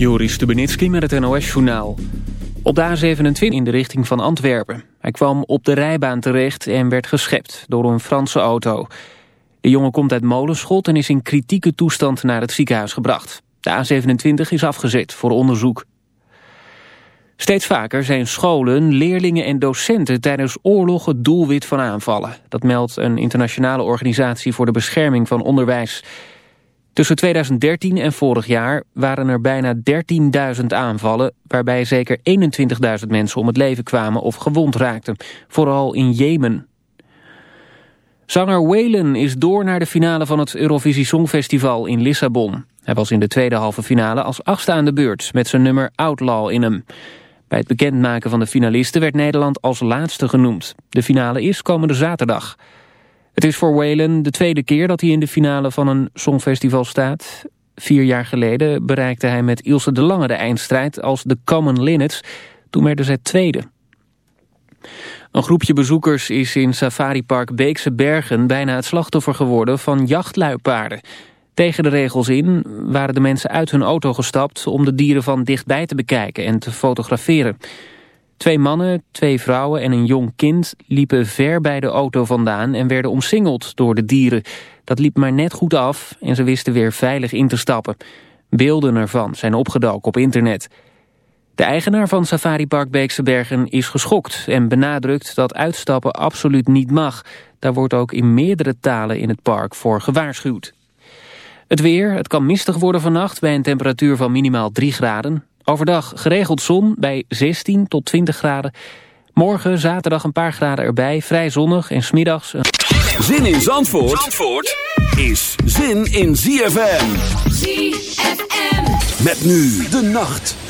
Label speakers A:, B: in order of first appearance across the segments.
A: Joris Stubenitski met het NOS-journaal. Op de A27 in de richting van Antwerpen. Hij kwam op de rijbaan terecht en werd geschept door een Franse auto. De jongen komt uit Molenschot en is in kritieke toestand naar het ziekenhuis gebracht. De A27 is afgezet voor onderzoek. Steeds vaker zijn scholen, leerlingen en docenten tijdens oorlog het doelwit van aanvallen. Dat meldt een internationale organisatie voor de bescherming van onderwijs. Tussen 2013 en vorig jaar waren er bijna 13.000 aanvallen... waarbij zeker 21.000 mensen om het leven kwamen of gewond raakten. Vooral in Jemen. Zanger Waylon is door naar de finale van het Eurovisie Songfestival in Lissabon. Hij was in de tweede halve finale als achtste aan de beurt... met zijn nummer Outlaw in hem. Bij het bekendmaken van de finalisten werd Nederland als laatste genoemd. De finale is komende zaterdag... Het is voor Waylon de tweede keer dat hij in de finale van een songfestival staat. Vier jaar geleden bereikte hij met Ilse de Lange de eindstrijd als de Common Linnets. Toen werden zij tweede. Een groepje bezoekers is in safaripark Beekse Bergen bijna het slachtoffer geworden van jachtluipaarden. Tegen de regels in waren de mensen uit hun auto gestapt om de dieren van dichtbij te bekijken en te fotograferen. Twee mannen, twee vrouwen en een jong kind liepen ver bij de auto vandaan en werden omsingeld door de dieren. Dat liep maar net goed af en ze wisten weer veilig in te stappen. Beelden ervan zijn opgedoken op internet. De eigenaar van Safari Park Beekse Bergen is geschokt en benadrukt dat uitstappen absoluut niet mag. Daar wordt ook in meerdere talen in het park voor gewaarschuwd. Het weer, het kan mistig worden vannacht bij een temperatuur van minimaal 3 graden. Overdag geregeld zon bij 16 tot 20 graden. Morgen zaterdag een paar graden erbij, vrij zonnig en smiddags...
B: Zin in Zandvoort, Zandvoort is zin in ZFM.
C: ZFM.
B: Met nu de nacht.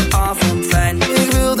D: fijn.
E: Ik wil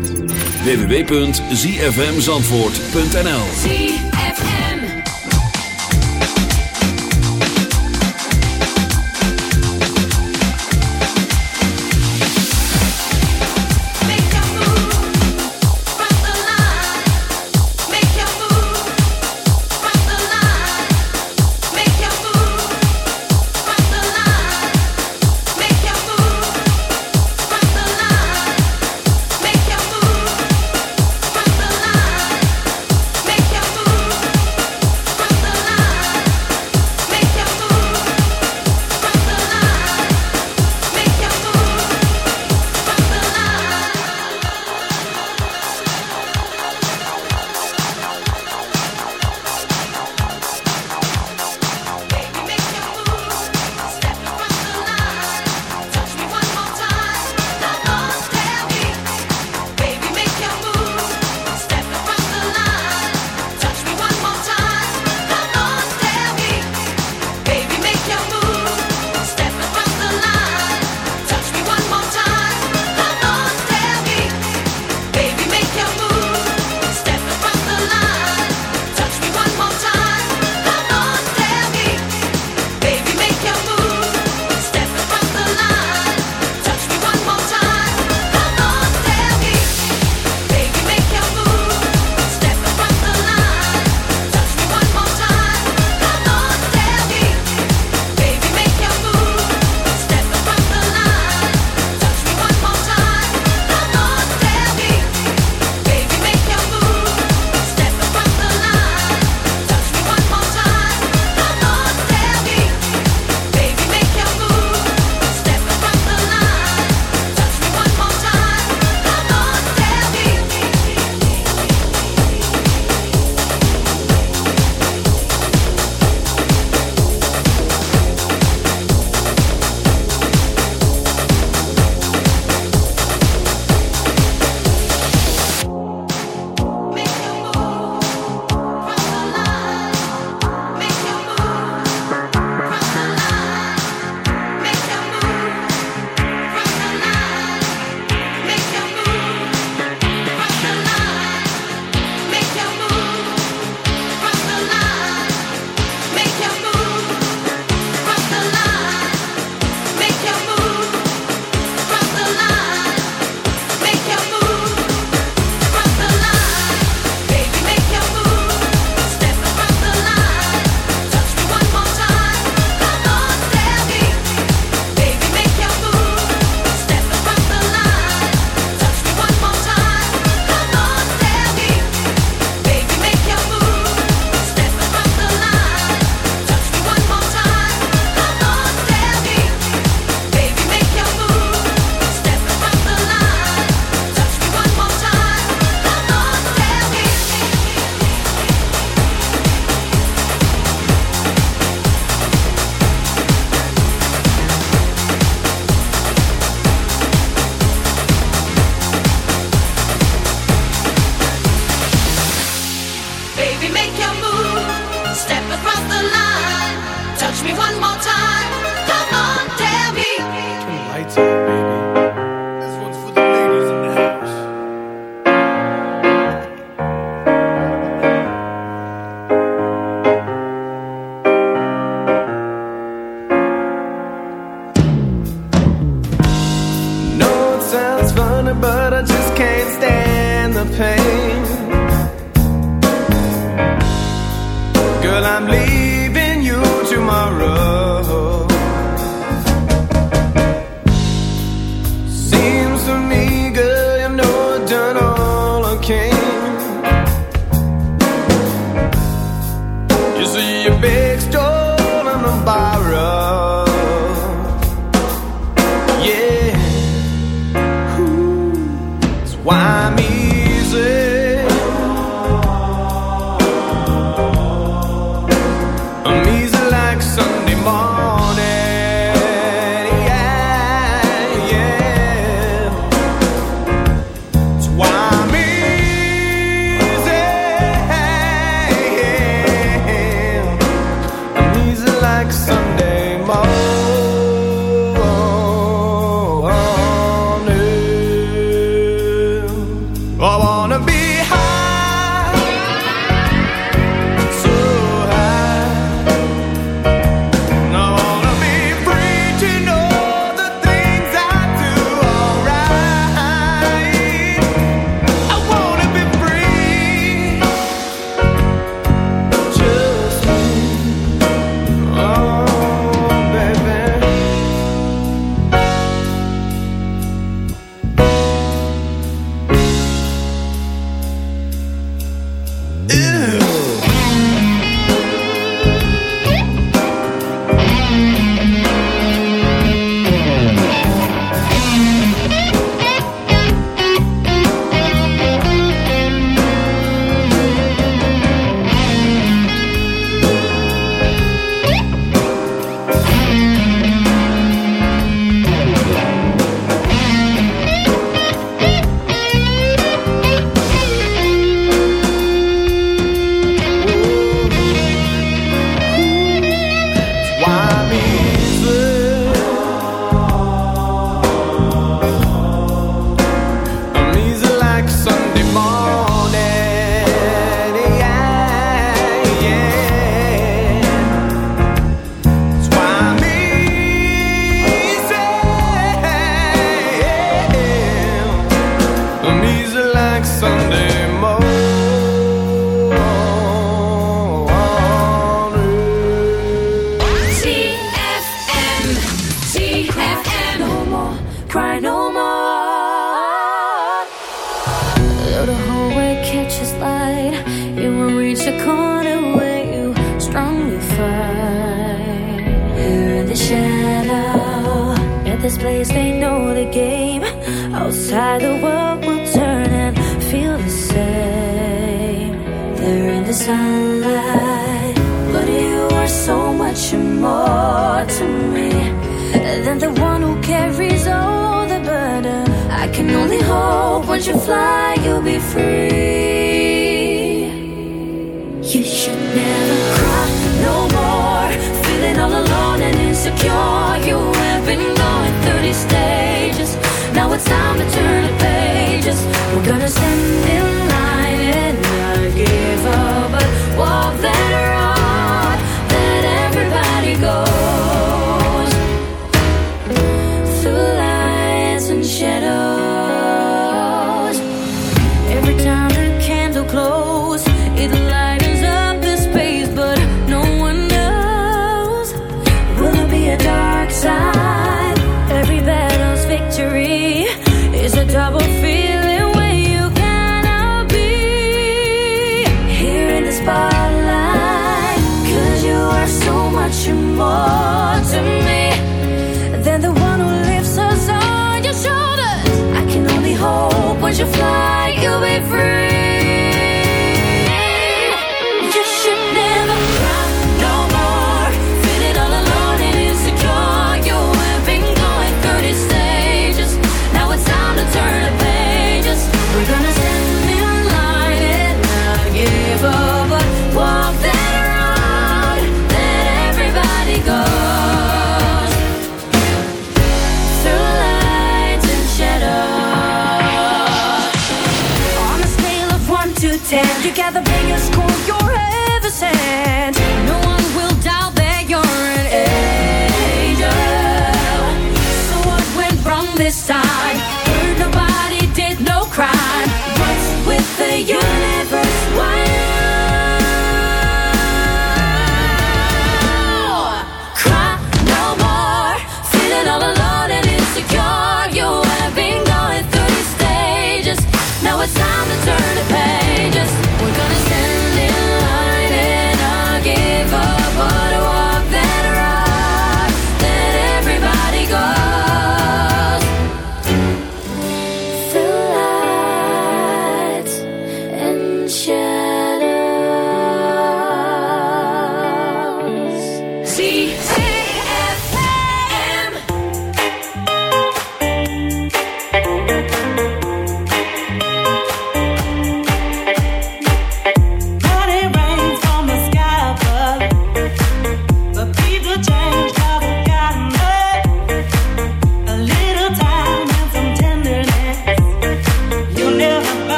B: www.zfmzandvoort.nl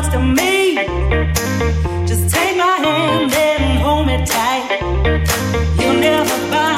F: belongs to me. Just take my hand and hold me tight. You'll never find.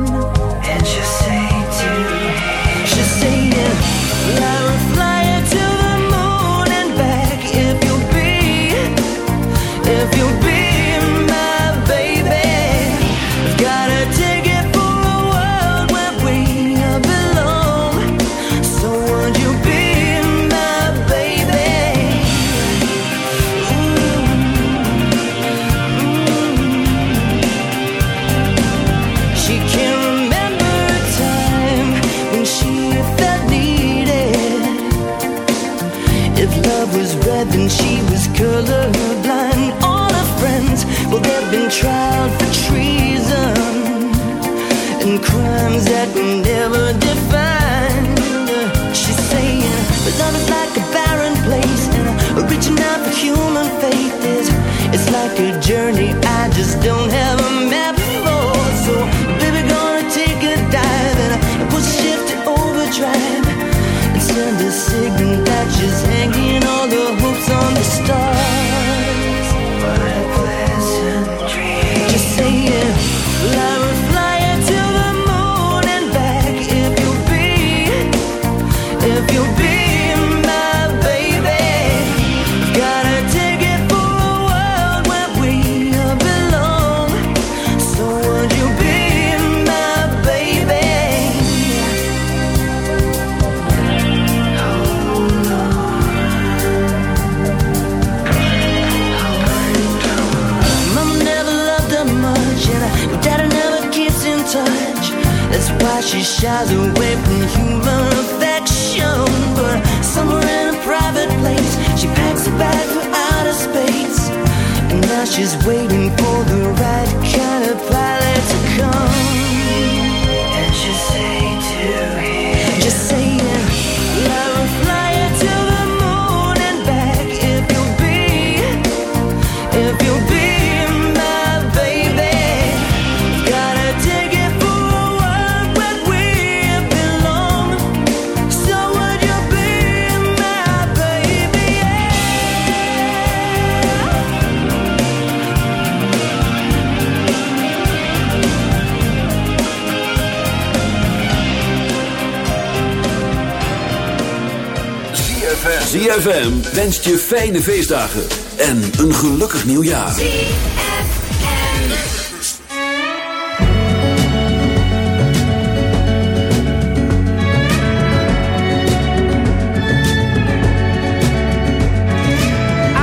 B: Wenst je fijne feestdagen en een gelukkig nieuwjaar. I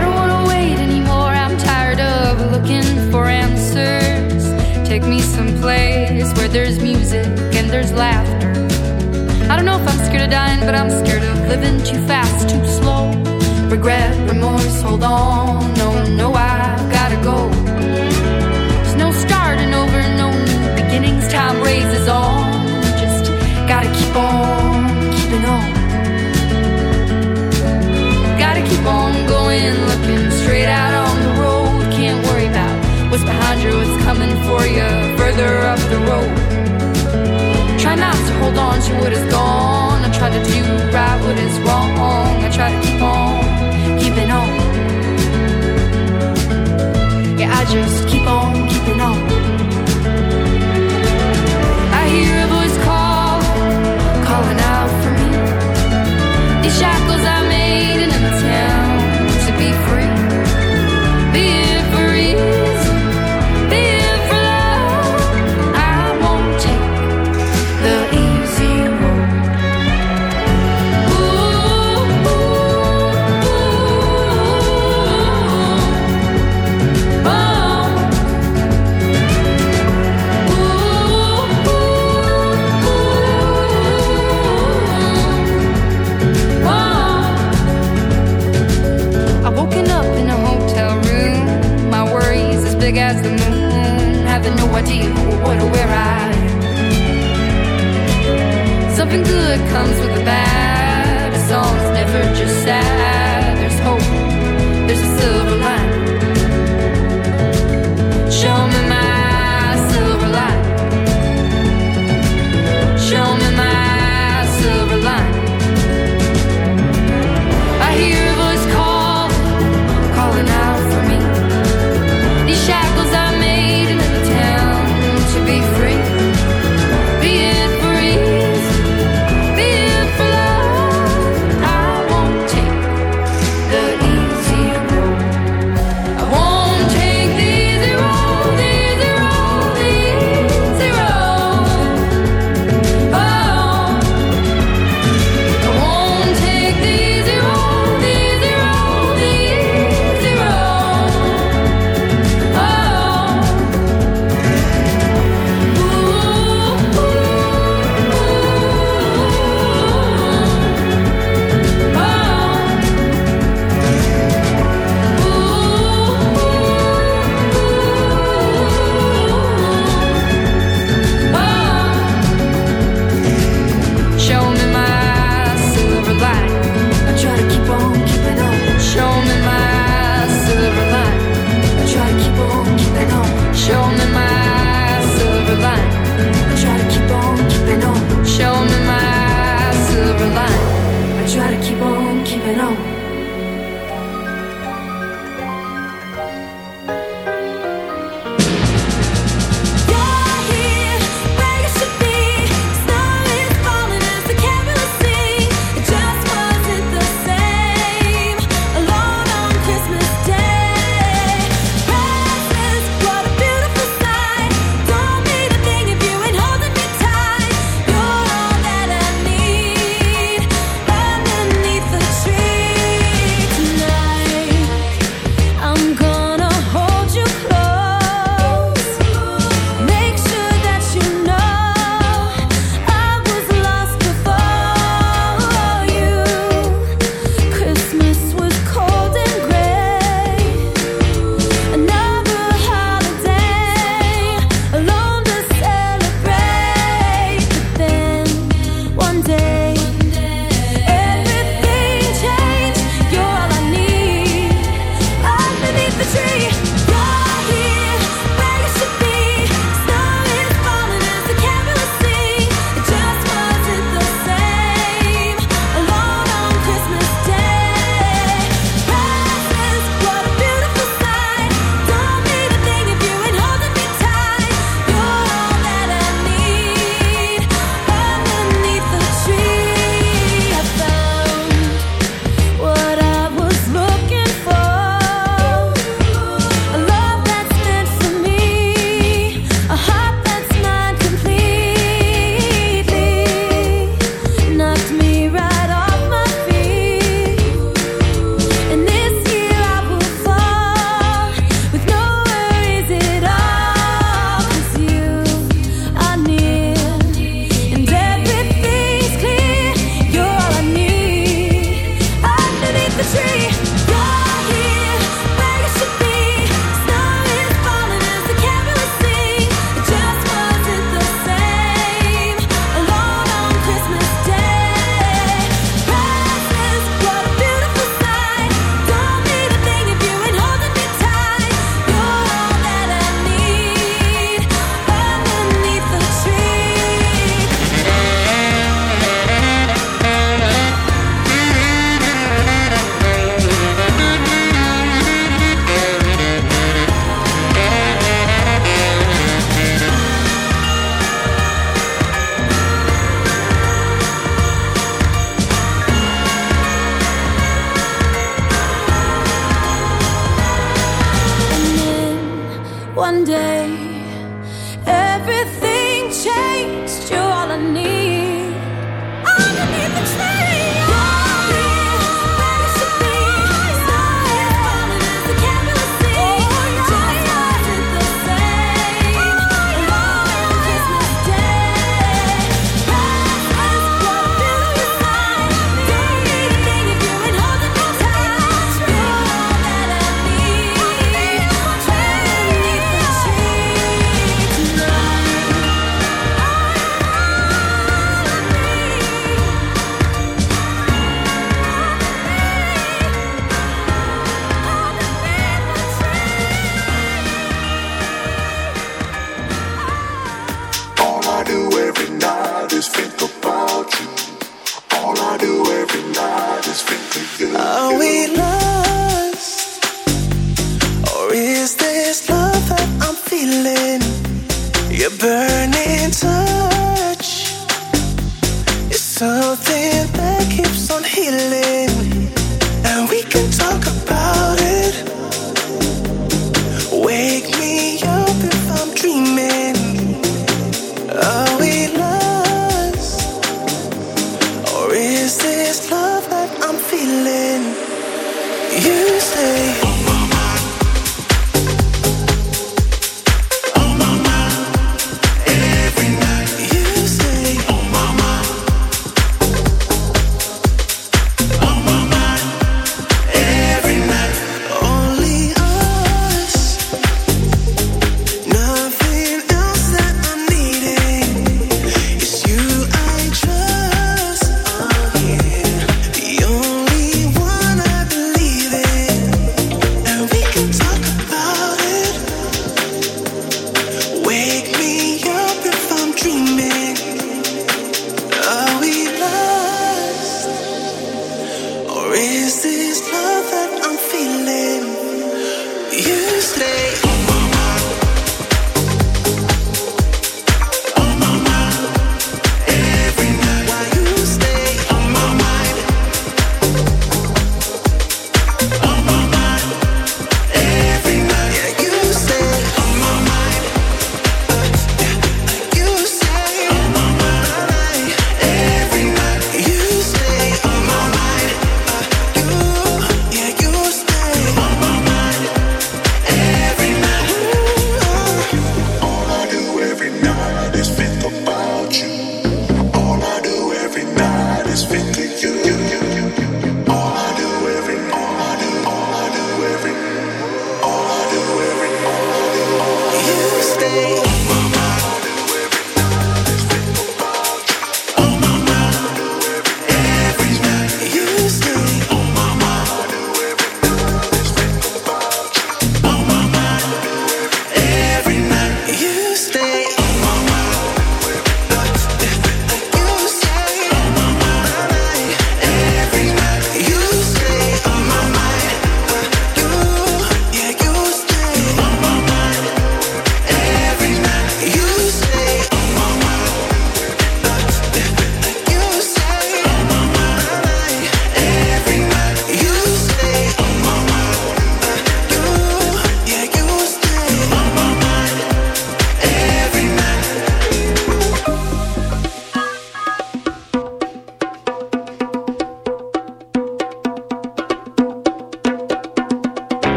G: don't wanna wait anymore. I'm tired of looking for answers. Take me someplace where there's music and there's laughter. I don't know if I'm scared of dying, but I'm scared of living too fast, too slow. Regret, remorse, hold on. No, no, I've gotta go. There's no starting over, no new beginnings. Time raises on. Just gotta keep on keeping on. Gotta keep on going, looking straight out on the road. Can't worry about what's behind you, what's coming for you further up the road. Try not to hold on to what is gone. I try to do right what is wrong. I try to keep on keeping on. Yeah, I just keep on keeping on. I hear a voice call, calling out for me. These shackles I made in an attempt to be free. Be it big as the moon. Mm, having no idea what or where I. Something good comes with the bad. A song's never just sad. There's hope. There's a silver lining. Show me